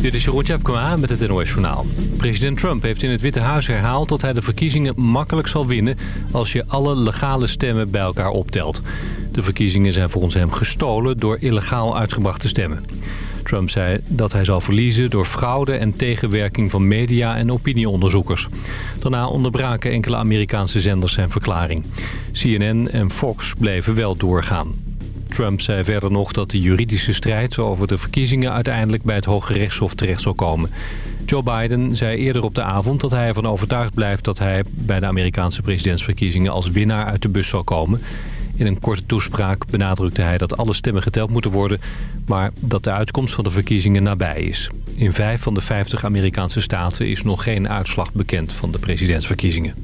Dit is Jeroen Tjepkema met het NOS Journaal. President Trump heeft in het Witte Huis herhaald dat hij de verkiezingen makkelijk zal winnen... als je alle legale stemmen bij elkaar optelt. De verkiezingen zijn volgens hem gestolen door illegaal uitgebrachte stemmen. Trump zei dat hij zal verliezen door fraude en tegenwerking van media en opinieonderzoekers. Daarna onderbraken enkele Amerikaanse zenders zijn verklaring. CNN en Fox bleven wel doorgaan. Trump zei verder nog dat de juridische strijd over de verkiezingen uiteindelijk bij het Hoge Rechtshof terecht zal komen. Joe Biden zei eerder op de avond dat hij ervan overtuigd blijft dat hij bij de Amerikaanse presidentsverkiezingen als winnaar uit de bus zal komen. In een korte toespraak benadrukte hij dat alle stemmen geteld moeten worden... maar dat de uitkomst van de verkiezingen nabij is. In vijf van de vijftig Amerikaanse staten is nog geen uitslag bekend van de presidentsverkiezingen.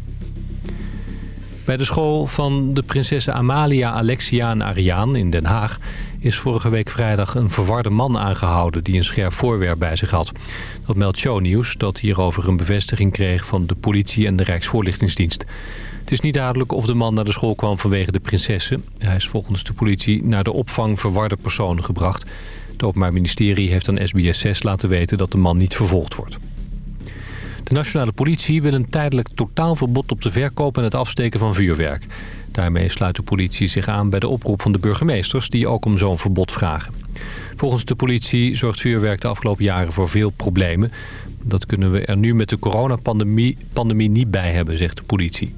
Bij de school van de prinsessen Amalia, Alexia en Ariaan in Den Haag... is vorige week vrijdag een verwarde man aangehouden die een scherp voorwerp bij zich had. Dat meldt shownieuws dat hierover een bevestiging kreeg van de politie en de Rijksvoorlichtingsdienst. Het is niet duidelijk of de man naar de school kwam vanwege de prinsessen. Hij is volgens de politie naar de opvang verwarde personen gebracht. Het Openbaar Ministerie heeft aan SBS 6 laten weten dat de man niet vervolgd wordt. Nationale politie wil een tijdelijk totaalverbod op de verkoop en het afsteken van vuurwerk. Daarmee sluit de politie zich aan bij de oproep van de burgemeesters... die ook om zo'n verbod vragen. Volgens de politie zorgt vuurwerk de afgelopen jaren voor veel problemen. Dat kunnen we er nu met de coronapandemie pandemie niet bij hebben, zegt de politie.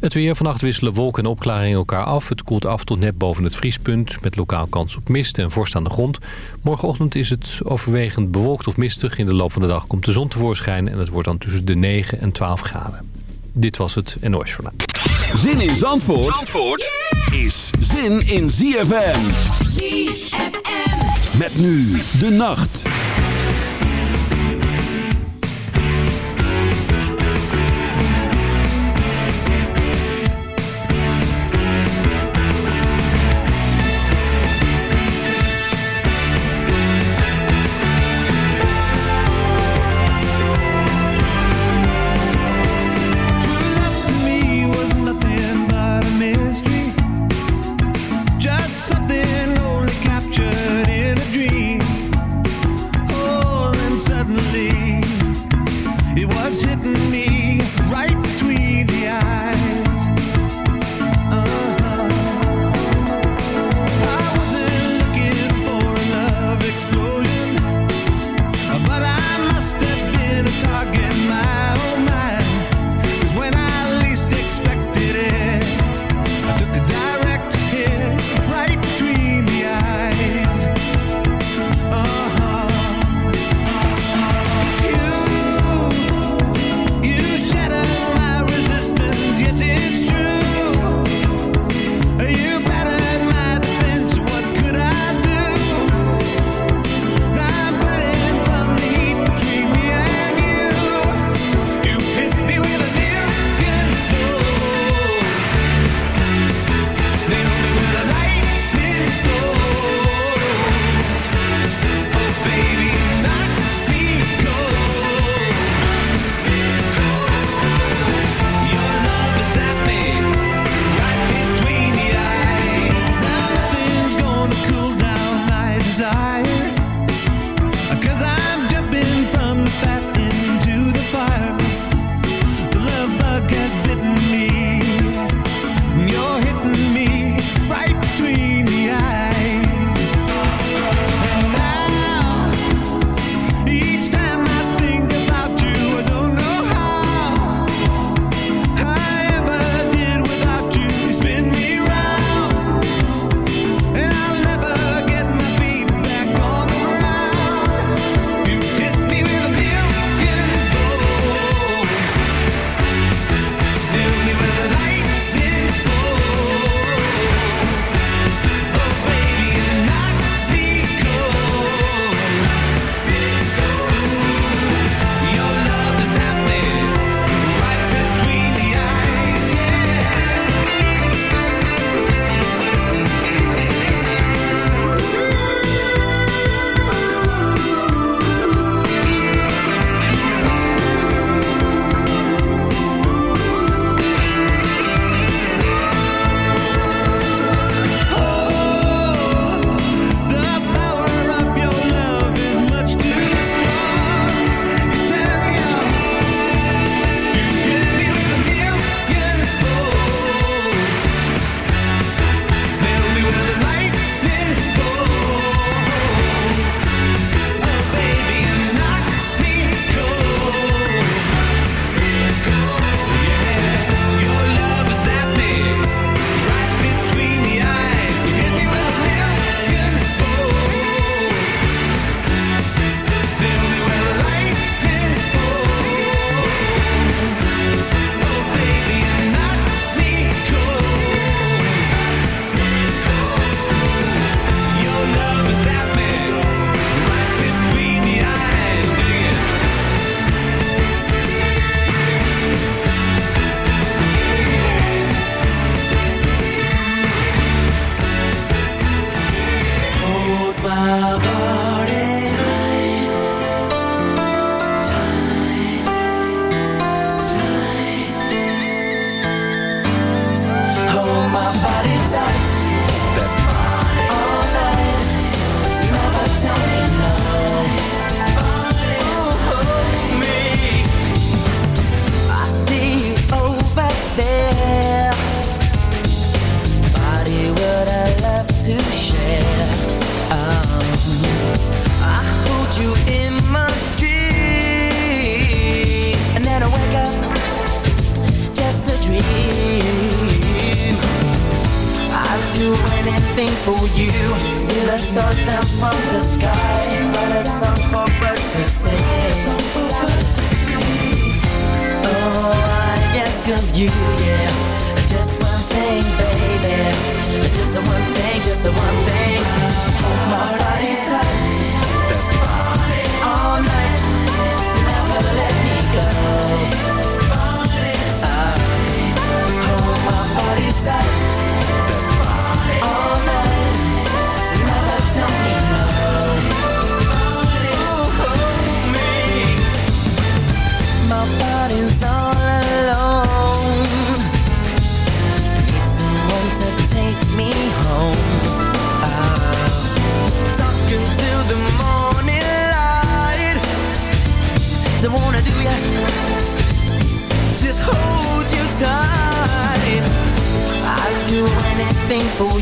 Het weer. Vannacht wisselen wolken en opklaringen elkaar af. Het koelt af tot net boven het vriespunt... met lokaal kans op mist en vorst aan de grond. Morgenochtend is het overwegend bewolkt of mistig. In de loop van de dag komt de zon tevoorschijn... en het wordt dan tussen de 9 en 12 graden. Dit was het NOS Journaal. Zin in Zandvoort, Zandvoort is zin in ZFM. ZFM. Met nu de nacht.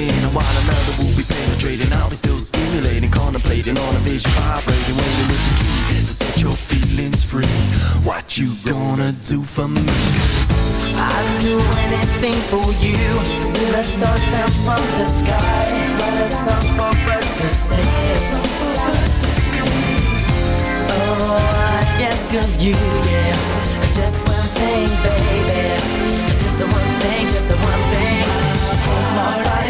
within And while another will be penetrating. I'll be still stimulating Contemplating on a vision vibrating Waiting with the key to set your feelings free. What you gonna do for me? Cause I'd do anything for you. Still a star down from the sky. But a song for birds to sing Oh, I ask of you, yeah. Just one thing, baby. Just one thing, just one thing. My body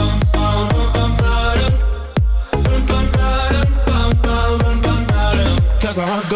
that's my heart.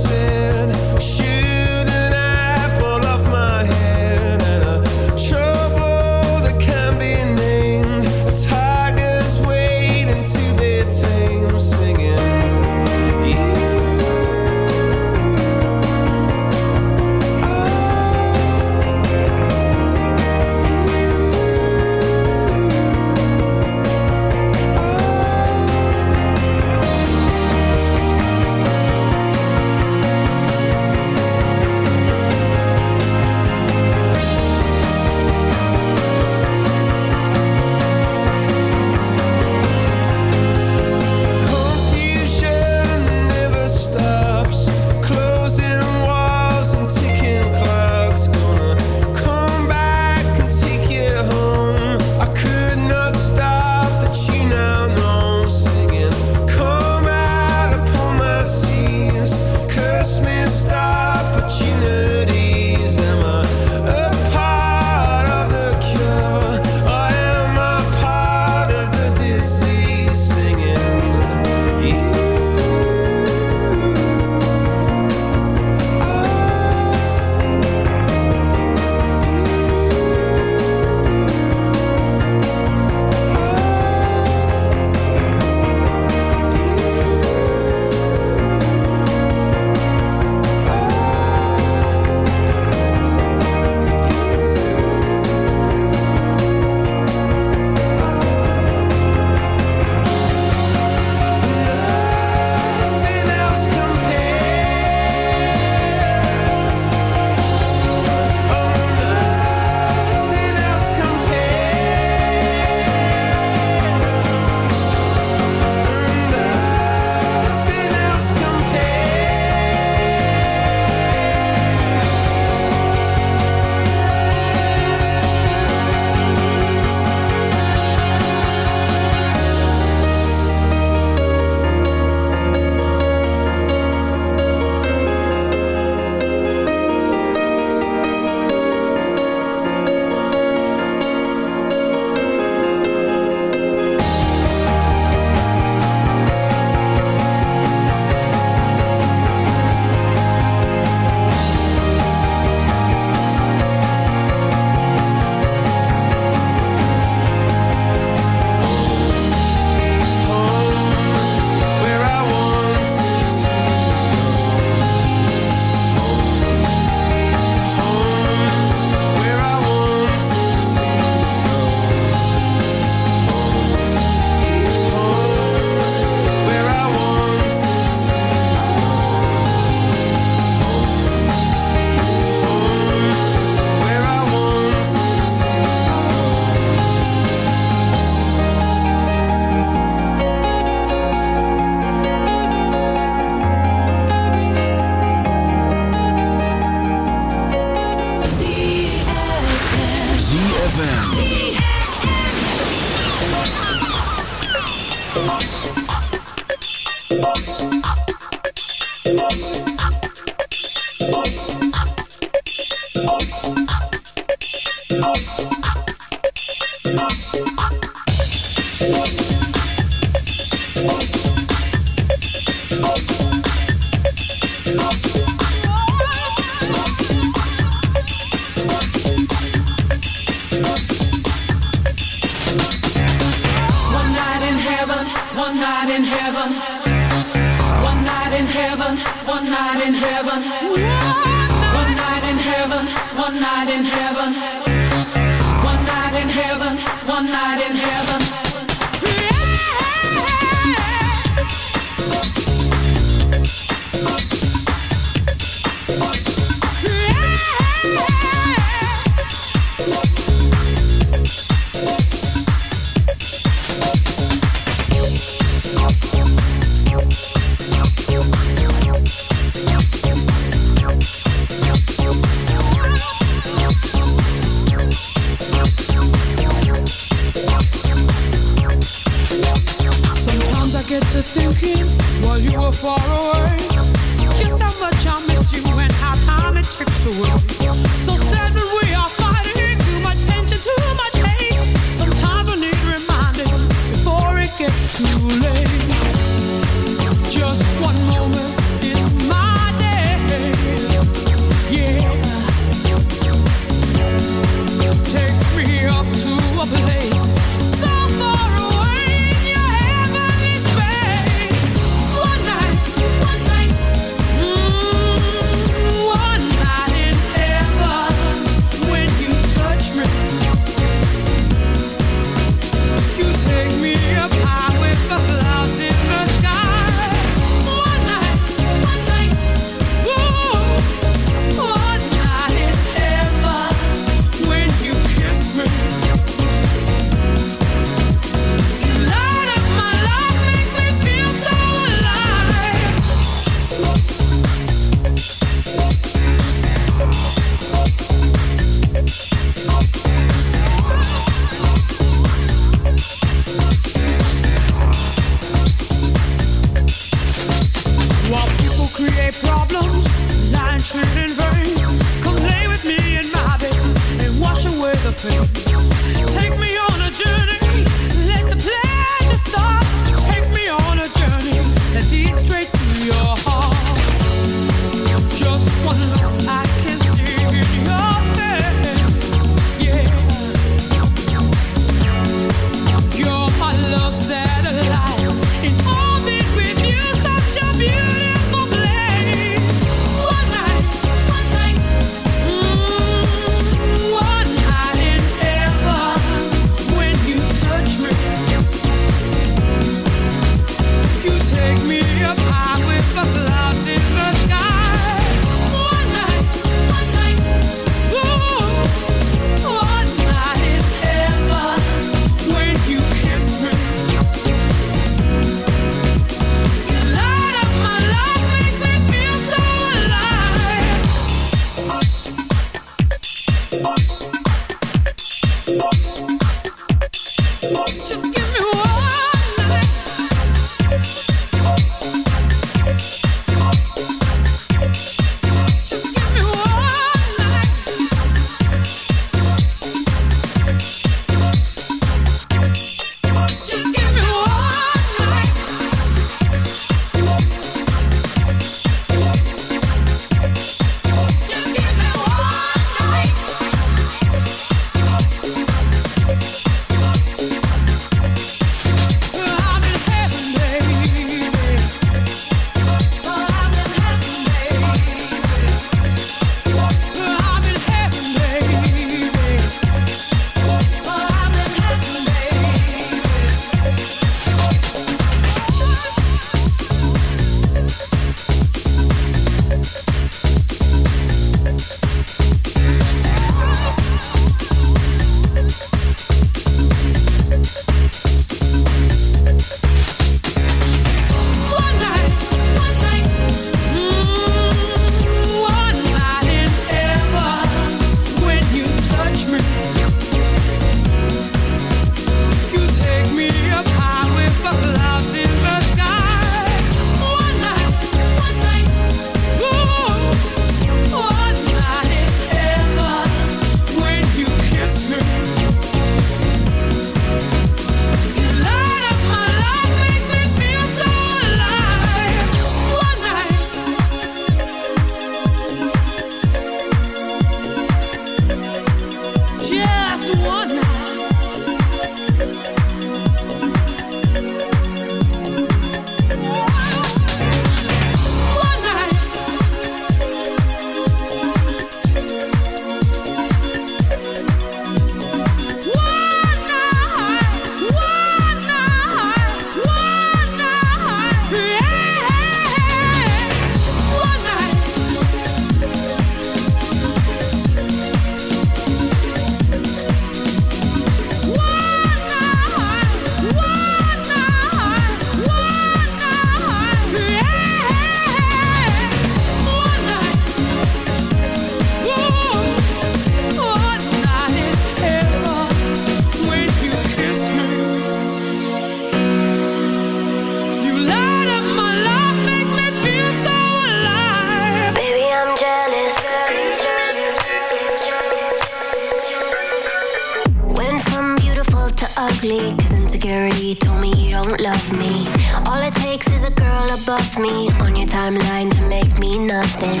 You told me you don't love me. All it takes is a girl above me on your timeline to make me nothing.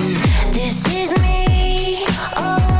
This is me. Oh.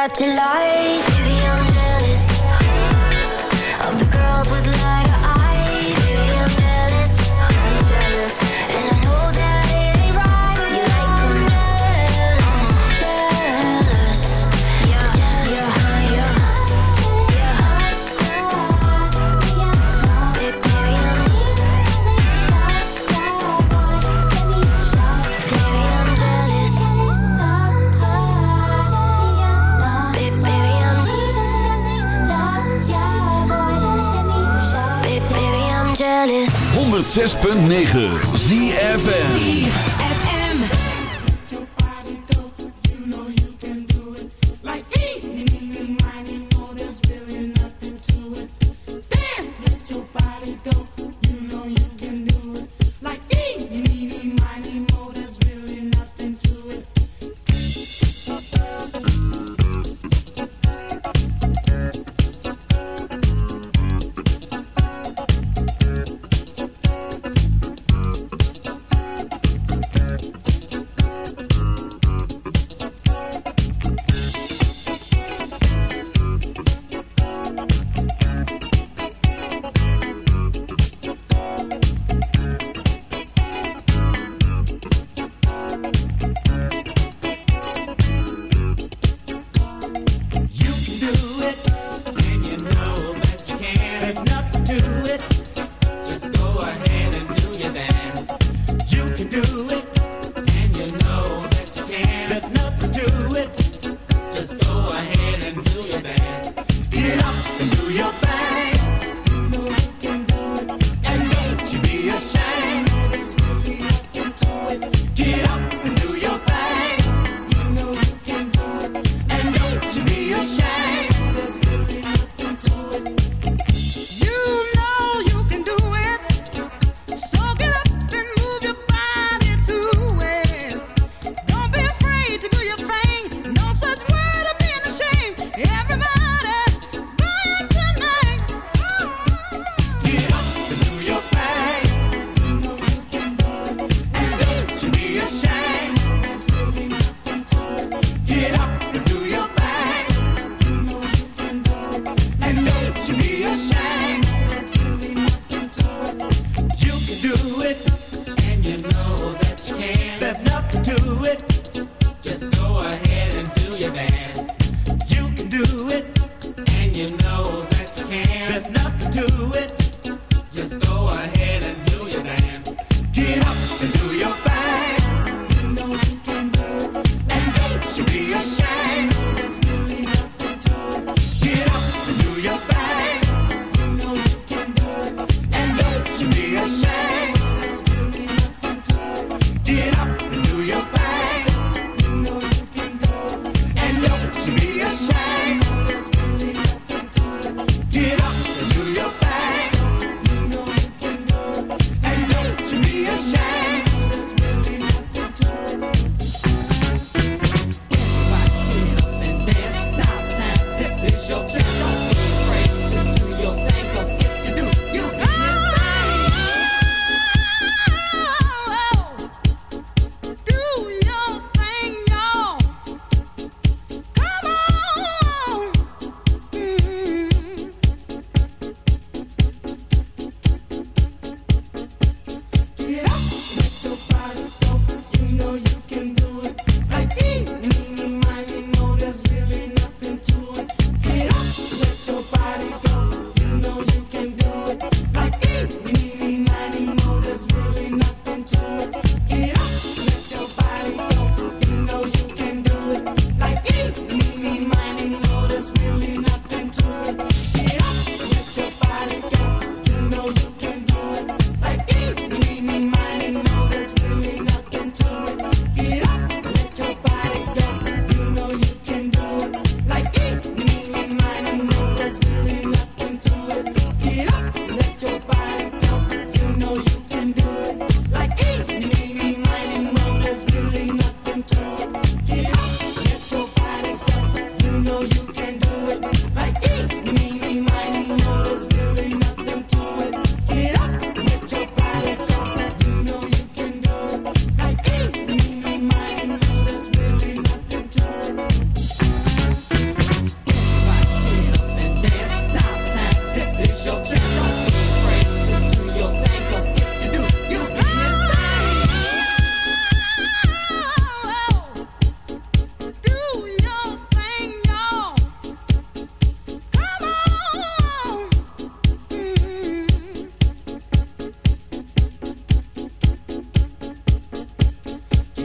that you like. 106.9 ZFN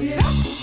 Ain't nothing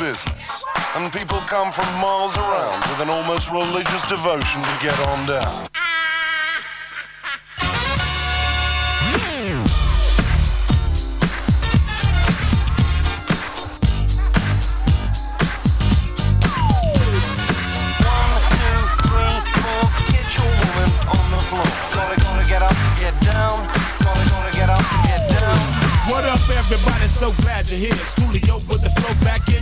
business. And people come from miles around with an almost religious devotion to get on down. What up, everybody? So glad you're here. Schoolio